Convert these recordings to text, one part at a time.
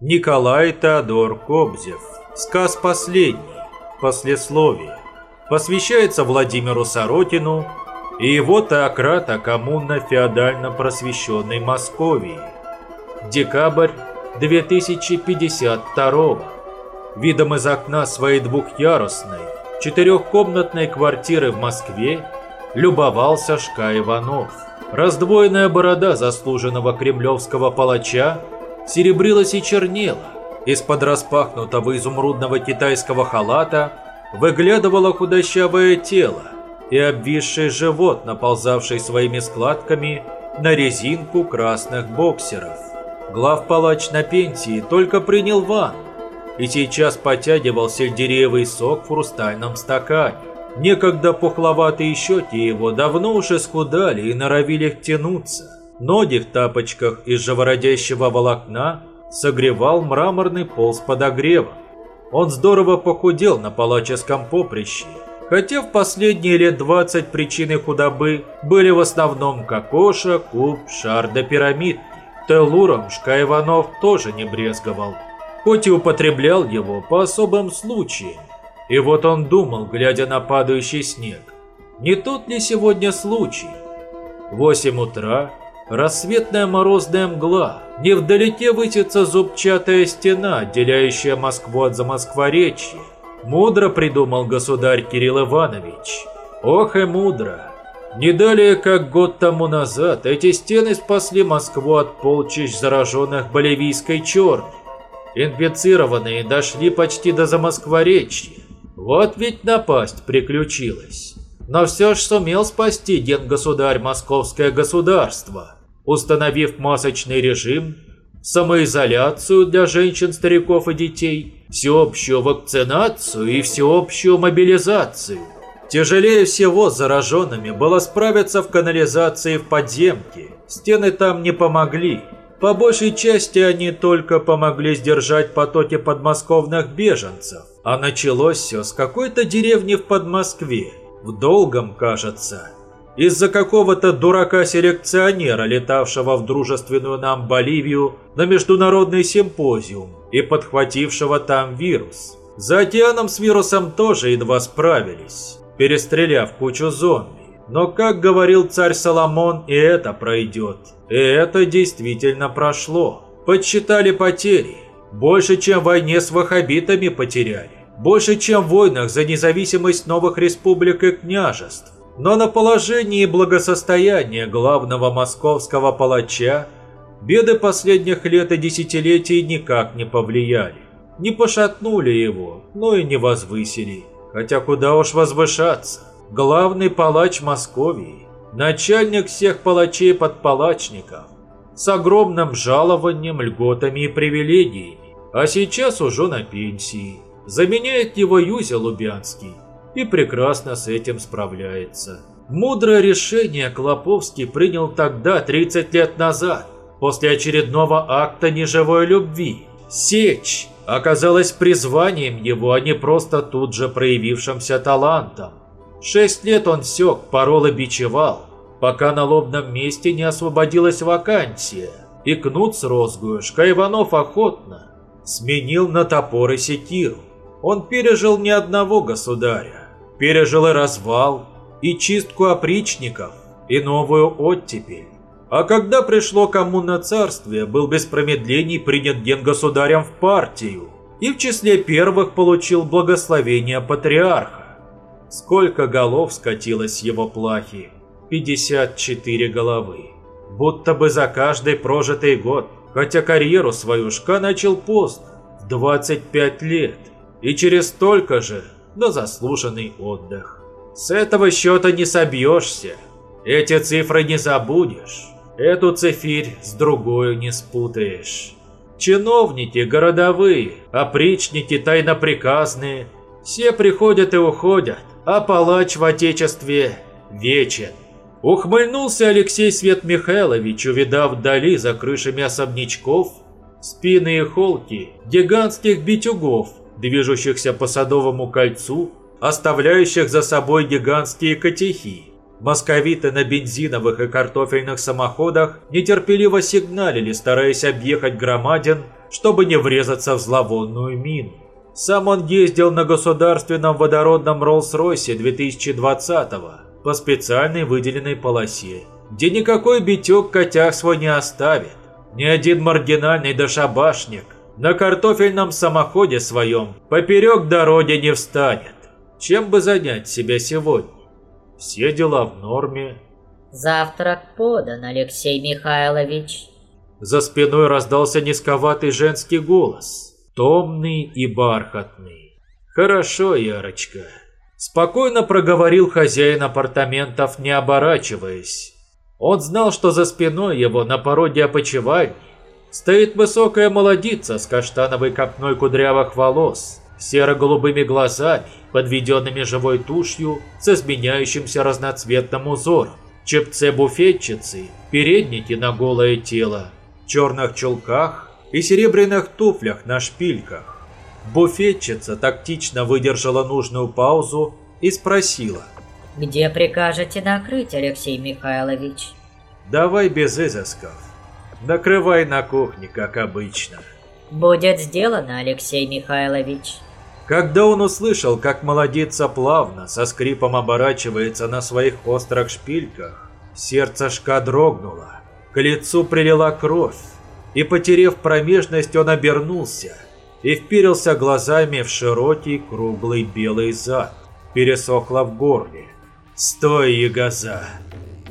Николай Теодор Кобзев. Сказ последний. Послесловие. Посвящается Владимиру Сорокину и его теократа коммунно-феодально-просвещенной Московии. Декабрь 2052 Видом из окна своей двухъярусной, четырехкомнатной квартиры в Москве любовался Шка Иванов. Раздвоенная борода заслуженного кремлевского палача серебрилась и чернела. Из-под распахнутого изумрудного китайского халата выглядывало худощавое тело и обвисший живот, наползавший своими складками на резинку красных боксеров. Главпалач на пенсии только принял ванну и сейчас потягивал сельдереевый сок в хрустальном стакане. Некогда пухловатые щеки его давно уже схудали и норовили тянуться. Ноги в тапочках из живородящего волокна согревал мраморный пол с подогревом. Он здорово похудел на палаческом поприще, хотя в последние лет 20 причины худобы были в основном кокоша, куб, шар да пирамид. Телуром Шка Иванов тоже не брезговал, хоть и употреблял его по особым случаям. И вот он думал, глядя на падающий снег, не тот ли сегодня случай? Восемь утра, рассветная морозная мгла, невдалеке высится зубчатая стена, отделяющая Москву от Замоскворечья. Мудро придумал государь Кирилл Иванович. Ох и мудро. Не далее, как год тому назад, эти стены спасли Москву от полчищ зараженных боливийской черной. Инфицированные дошли почти до Замоскворечья. Вот ведь напасть приключилась. Но все ж сумел спасти ген-государь Московское государство, установив масочный режим, самоизоляцию для женщин, стариков и детей, всеобщую вакцинацию и всеобщую мобилизацию. Тяжелее всего зараженными было справиться в канализации в подземке. Стены там не помогли. По большей части они только помогли сдержать потоки подмосковных беженцев. А началось все с какой-то деревни в Подмоскве. В Долгом, кажется. Из-за какого-то дурака-селекционера, летавшего в дружественную нам Боливию на международный симпозиум и подхватившего там вирус. За океаном с вирусом тоже едва справились, перестреляв кучу зомби. Но, как говорил царь Соломон, и это пройдет. И это действительно прошло. Подсчитали потери. Больше, чем в войне с ваххабитами потеряли. Больше, чем в войнах за независимость новых республик и княжеств. Но на положение и благосостояние главного московского палача беды последних лет и десятилетий никак не повлияли. Не пошатнули его, но и не возвысили. Хотя куда уж возвышаться главный палач Московии, начальник всех палачей-подпалачников, с огромным жалованием, льготами и привилегиями, а сейчас уже на пенсии. Заменяет его Юзя Лубянский и прекрасно с этим справляется. Мудрое решение Клоповский принял тогда, 30 лет назад, после очередного акта неживой любви. Сечь оказалась призванием его, а не просто тут же проявившимся талантом. Шесть лет он сёк, порол и бичевал, пока на лобном месте не освободилась вакансия. И кнут с розгую Шка Иванов охотно сменил на топор и секиру. Он пережил ни одного государя. Пережил и развал, и чистку опричников, и новую оттепель. А когда пришло кому на царствие, был без промедлений принят государем в партию и в числе первых получил благословение патриарха. Сколько голов скатилось его плахи? 54 головы. Будто бы за каждый прожитый год. Хотя карьеру свою Шка начал поздно, в 25 лет. И через столько же на заслуженный отдых. С этого счета не собьешься. Эти цифры не забудешь. Эту цифирь с другой не спутаешь. Чиновники городовые, опричники тайноприказные, все приходят и уходят а палач в Отечестве вечен. Ухмыльнулся Алексей Свет Михайлович, увидав вдали за крышами особнячков спины и холки гигантских битюгов, движущихся по Садовому кольцу, оставляющих за собой гигантские котехи. Московиты на бензиновых и картофельных самоходах нетерпеливо сигналили, стараясь объехать громадин чтобы не врезаться в зловонную мину. Сам он ездил на государственном водородном Роллс-Ройсе 2020-го по специальной выделенной полосе, где никакой битюк котях свой не оставит. Ни один маргинальный дошабашник на картофельном самоходе своем поперек дороги не встанет. Чем бы занять себя сегодня? Все дела в норме. Завтрак подан, Алексей Михайлович. За спиной раздался низковатый женский голос, томный и бархатный. «Хорошо, Ярочка». Спокойно проговорил хозяин апартаментов, не оборачиваясь. Он знал, что за спиной его на породе опочивальни стоит высокая молодица с каштановой копной кудрявых волос, серо-голубыми глазами, подведенными живой тушью с изменяющимся разноцветным узором, чепце буфетчицы, передники на голое тело, черных чулках и серебряных туфлях на шпильках. Буфетчица тактично выдержала нужную паузу и спросила. «Где прикажете накрыть, Алексей Михайлович?» «Давай без изысков. Накрывай на кухне, как обычно». «Будет сделано, Алексей Михайлович». Когда он услышал, как молодица плавно, со скрипом оборачивается на своих острых шпильках, сердце Шка дрогнуло, к лицу прилила кровь, и, потерев промежность, он обернулся и впирился глазами в широкий круглый белый зад. Пересохло в горле. «Стой, ягоза!»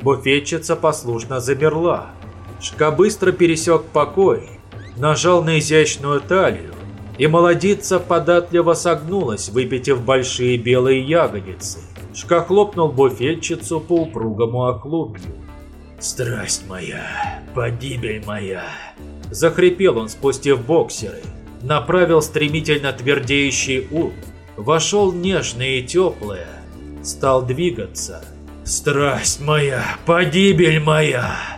Буфетчица послушно замерла. Шка быстро пересек покой, нажал на изящную талию, и молодица податливо согнулась, выпитив большие белые ягодицы. Шка хлопнул буфетчицу по упругому оклубью. «Страсть моя, погибель моя!» Захрипел он, спустив боксеры направил стремительно твердеющий ум, вошел нежное и теплое, стал двигаться. «Страсть моя, погибель моя!»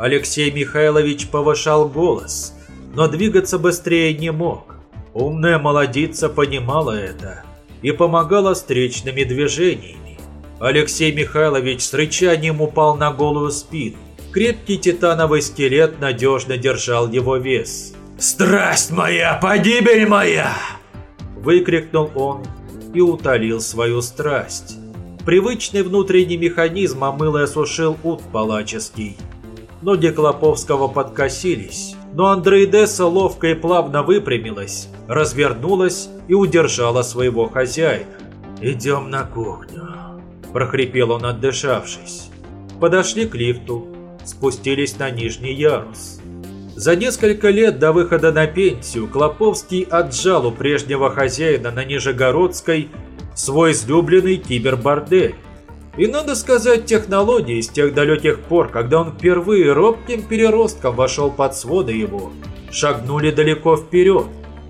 Алексей Михайлович повышал голос, но двигаться быстрее не мог. Умная молодица понимала это и помогала встречными движениями. Алексей Михайлович с рычанием упал на голую спину. Крепкий титановый скелет надежно держал его вес. «Страсть моя, погибель моя!» Выкрикнул он и утолил свою страсть. Привычный внутренний механизм омыл и осушил ут палаческий. Ноги Клоповского подкосились, но Андреидесса ловко и плавно выпрямилась, развернулась и удержала своего хозяина. «Идем на кухню», – прохрипел он, отдышавшись. Подошли к лифту, спустились на нижний ярус. За несколько лет до выхода на пенсию Клоповский отжал у прежнего хозяина на Нижегородской свой излюбленный кибербордель. И надо сказать, технологии с тех далеких пор, когда он впервые робким переростком вошел под своды его, шагнули далеко вперед.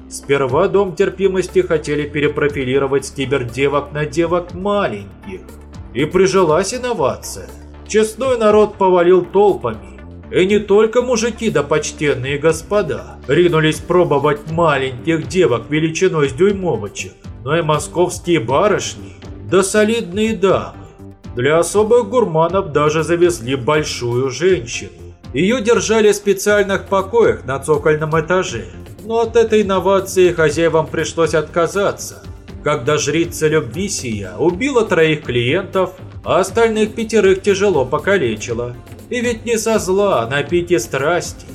Сперва Дом терпимости хотели перепрофилировать с кибердевок на девок маленьких. И прижилась инновация. Честной народ повалил толпами, и не только мужики да почтенные господа ринулись пробовать маленьких девок величиной с дюймовочек, но и московские барышни да солидные дамы. Для особых гурманов даже завезли большую женщину. Ее держали в специальных покоях на цокольном этаже. Но от этой инновации хозяевам пришлось отказаться, когда жрица любви сия убила троих клиентов, а остальных пятерых тяжело покалечила. И ведь не со зла, на пике страсти.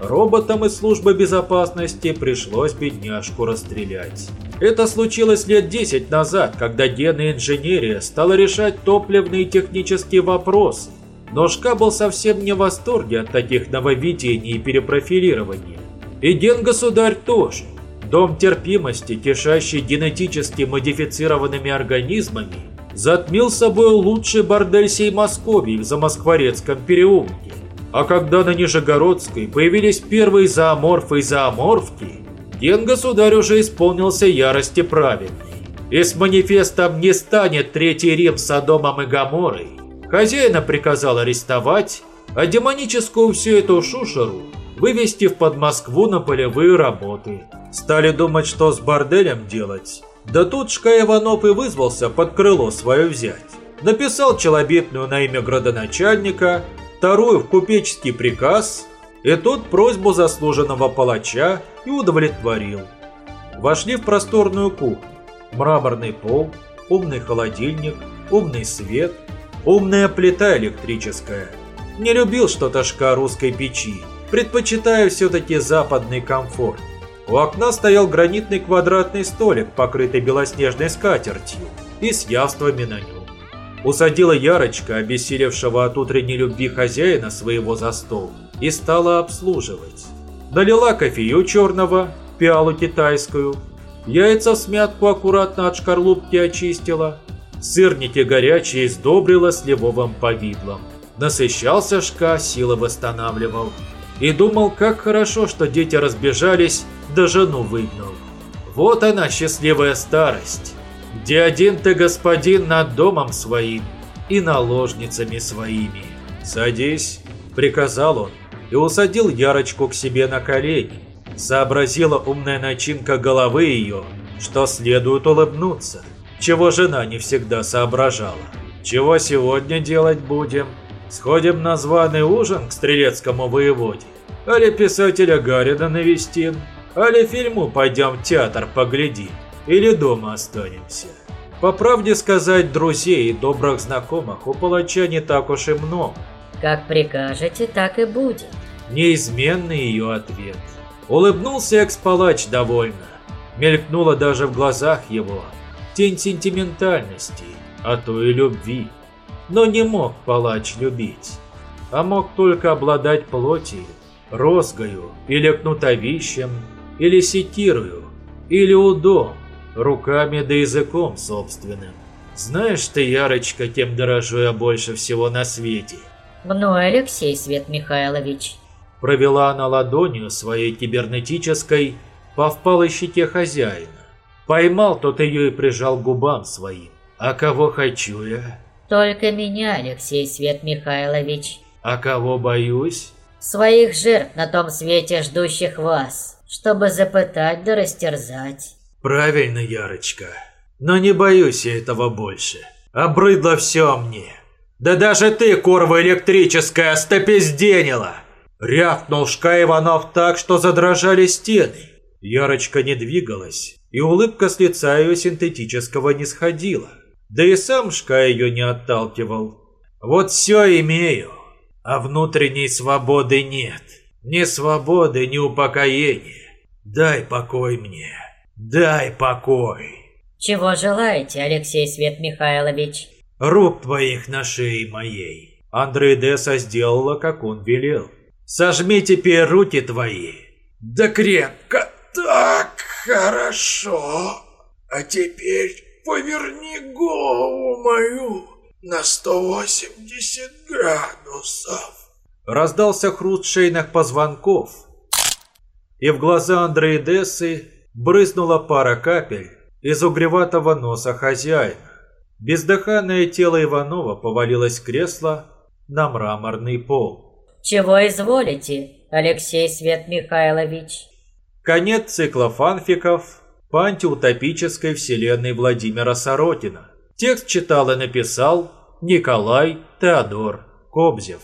Роботам из службы безопасности пришлось бедняжку расстрелять. Это случилось лет 10 назад, когда генная инженерия стала решать топливные и технические вопросы. Но Шка был совсем не в восторге от таких нововведений и перепрофилирования. И ген-государь тоже. Дом терпимости, кишащий генетически модифицированными организмами, затмил собой лучший бордель сей Московии в Замоскворецком переулке. А когда на Нижегородской появились первые зооморфы и зооморфки, ген-государь уже исполнился ярости праведной. И с манифестом «Не станет Третий Рим Содомом и Гоморой» хозяина приказал арестовать, а демоническую всю эту шушеру вывести в под Москву на полевые работы. Стали думать, что с борделем делать, да тут Шка и вызвался под крыло свое взять. Написал челобитную на имя градоначальника, вторую в купеческий приказ И тот просьбу заслуженного палача и удовлетворил. Вошли в просторную кухню. Мраморный пол, умный холодильник, умный свет, умная плита электрическая. Не любил что-то русской печи, предпочитаю все-таки западный комфорт. У окна стоял гранитный квадратный столик, покрытый белоснежной скатертью, и с явствами на нем. Усадила Ярочка, обессилевшего от утренней любви хозяина своего за стол, и стала обслуживать. Долила кофею черного, пиалу китайскую, яйца в смятку аккуратно от шкарлупки очистила, сырники горячие сдобрила сливовым повидлом. Насыщался шка, силы восстанавливал. И думал, как хорошо, что дети разбежались, да жену выгнал. Вот она, счастливая старость, где один ты господин над домом своим и наложницами своими. «Садись», — приказал он, и усадил Ярочку к себе на колени. Сообразила умная начинка головы ее, что следует улыбнуться, чего жена не всегда соображала. «Чего сегодня делать будем?» Сходим на званый ужин к стрелецкому воеводе? Али писателя Гарина навестим? Али фильму пойдем в театр поглядим? Или дома останемся? По правде сказать, друзей и добрых знакомых у палача не так уж и много. Как прикажете, так и будет. Неизменный ее ответ. Улыбнулся экс-палач довольно. Мелькнула даже в глазах его тень сентиментальности, а то и любви. Но не мог палач любить, а мог только обладать плотью, розгою или кнутовищем, или секирою, или удом, руками да языком собственным. Знаешь ты, Ярочка, кем дорожу я больше всего на свете? Мной, Алексей Свет Михайлович. Провела она ладонью своей кибернетической по впалой щеке хозяина. Поймал тот ее и прижал к губам своим. А кого хочу я? Только меня, Алексей Свет Михайлович. А кого боюсь? Своих жертв на том свете, ждущих вас, чтобы запытать да растерзать. Правильно, Ярочка. Но не боюсь я этого больше. Обрыдло все мне. Да даже ты, корва электрическая, стопизденила! Рявкнул Шка Иванов так, что задрожали стены. Ярочка не двигалась, и улыбка с лица ее синтетического не сходила. Да и сам Шка ее не отталкивал. Вот все имею, а внутренней свободы нет. Ни свободы, ни упокоения. Дай покой мне. Дай покой. Чего желаете, Алексей Свет Михайлович? Рук твоих на шее моей. Андрей Деса сделала, как он велел. Сожми теперь руки твои. Да крепко. Так хорошо. А теперь поверни голову мою на 180 градусов. Раздался хруст шейных позвонков, и в глаза Андреидессы брызнула пара капель из угреватого носа хозяина. Бездыханное тело Иванова повалилось в кресло на мраморный пол. Чего изволите, Алексей Свет Михайлович? Конец цикла фанфиков по антиутопической вселенной Владимира Сорокина. Текст читал и написал Николай Теодор Кобзев.